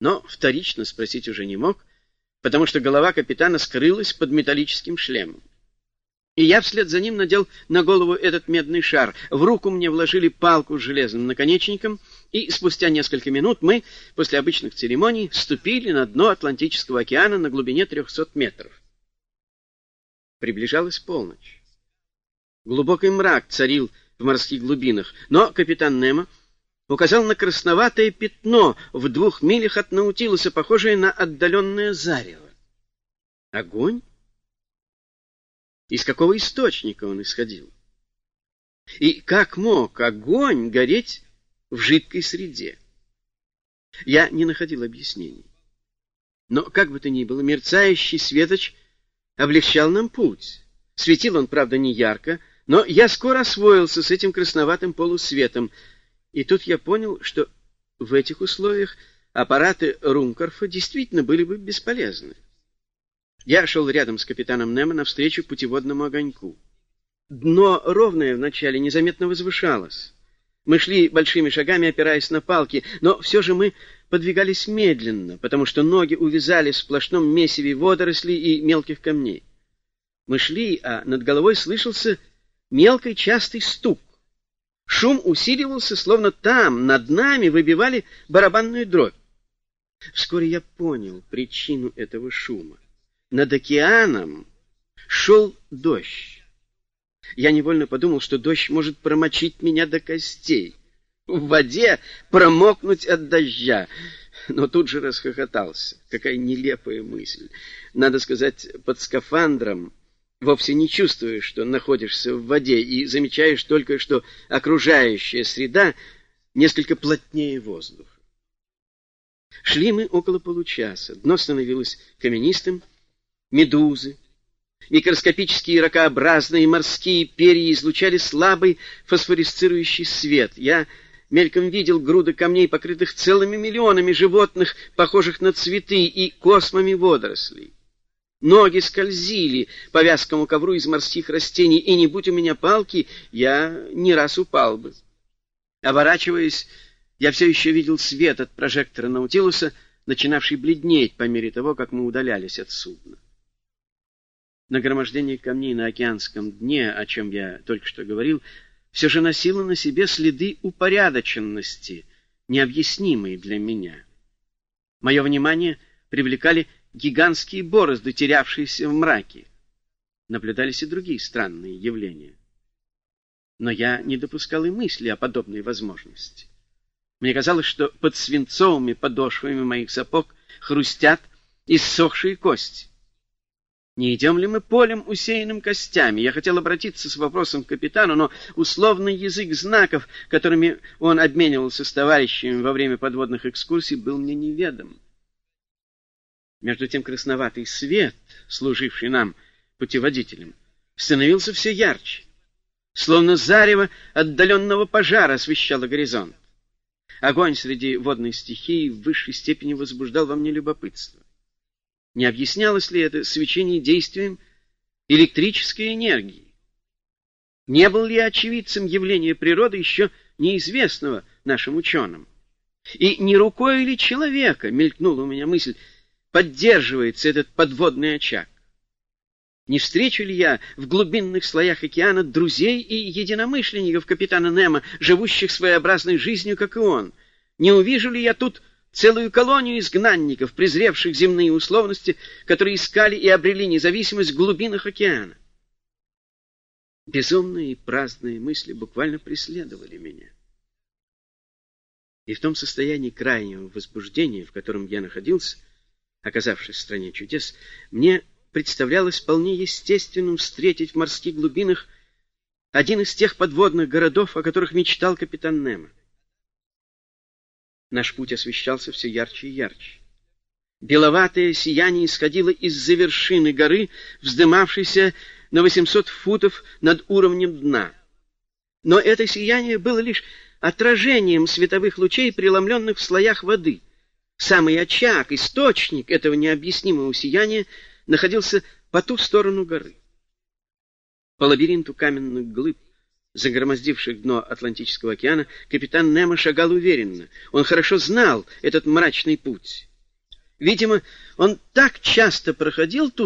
но вторично спросить уже не мог, потому что голова капитана скрылась под металлическим шлемом. И я вслед за ним надел на голову этот медный шар. В руку мне вложили палку с железным наконечником, и спустя несколько минут мы, после обычных церемоний, вступили на дно Атлантического океана на глубине 300 метров. Приближалась полночь. Глубокий мрак царил в морских глубинах, но капитан Немо указал на красноватое пятно в двух милях от Наутилуса, похожее на отдаленное зарево. Огонь? Из какого источника он исходил? И как мог огонь гореть в жидкой среде? Я не находил объяснений. Но, как бы то ни было, мерцающий светоч облегчал нам путь. Светил он, правда, не ярко, но я скоро освоился с этим красноватым полусветом, и тут я понял, что в этих условиях аппараты Румкорфа действительно были бы бесполезны. Я шел рядом с капитаном Немо навстречу путеводному огоньку. Дно ровное вначале незаметно возвышалось. Мы шли большими шагами, опираясь на палки, но все же мы подвигались медленно, потому что ноги увязали в сплошном месиве водорослей и мелких камней. Мы шли, а над головой слышался мелкий частый стук. Шум усиливался, словно там, над нами, выбивали барабанную дробь. Вскоре я понял причину этого шума над океаном шел дождь. Я невольно подумал, что дождь может промочить меня до костей. В воде промокнуть от дождя. Но тут же расхохотался. Какая нелепая мысль. Надо сказать, под скафандром вовсе не чувствуешь, что находишься в воде, и замечаешь только, что окружающая среда несколько плотнее воздуха. Шли мы около получаса. Дно становилось каменистым, медузы. Микроскопические ракообразные морские перья излучали слабый фосфорисцирующий свет. Я мельком видел груды камней, покрытых целыми миллионами животных, похожих на цветы, и космами водорослей. Ноги скользили по вязкому ковру из морских растений, и не будь у меня палки, я не раз упал бы. Оборачиваясь, я все еще видел свет от прожектора Наутилуса, начинавший бледнеть по мере того, как мы удалялись от судна. Нагромождение камней на океанском дне, о чем я только что говорил, все же носило на себе следы упорядоченности, необъяснимые для меня. Мое внимание привлекали гигантские борозды, терявшиеся в мраке. Наблюдались и другие странные явления. Но я не допускал и мысли о подобной возможности. Мне казалось, что под свинцовыми подошвами моих сапог хрустят иссохшие кости. Не идем ли мы полем, усеянным костями? Я хотел обратиться с вопросом к капитану, но условный язык знаков, которыми он обменивался с товарищами во время подводных экскурсий, был мне неведом. Между тем красноватый свет, служивший нам путеводителем, становился все ярче, словно зарево отдаленного пожара освещало горизонт. Огонь среди водной стихии в высшей степени возбуждал во мне любопытство. Не объяснялось ли это свечение действием электрической энергии? Не был ли очевидцем явления природы еще неизвестного нашим ученым? И не рукой ли человека, мелькнула у меня мысль, поддерживается этот подводный очаг? Не встречу ли я в глубинных слоях океана друзей и единомышленников капитана Немо, живущих своеобразной жизнью, как и он? Не увижу ли я тут целую колонию изгнанников, презревших земные условности, которые искали и обрели независимость в глубинах океана. Безумные и праздные мысли буквально преследовали меня. И в том состоянии крайнего возбуждения, в котором я находился, оказавшись в стране чудес, мне представлялось вполне естественным встретить в морских глубинах один из тех подводных городов, о которых мечтал капитан Немо. Наш путь освещался все ярче и ярче. Беловатое сияние исходило из-за вершины горы, вздымавшейся на 800 футов над уровнем дна. Но это сияние было лишь отражением световых лучей, преломленных в слоях воды. Самый очаг, источник этого необъяснимого сияния находился по ту сторону горы. По лабиринту каменных глыб загромоздивших дно Атлантического океана, капитан Немо шагал уверенно. Он хорошо знал этот мрачный путь. Видимо, он так часто проходил тут,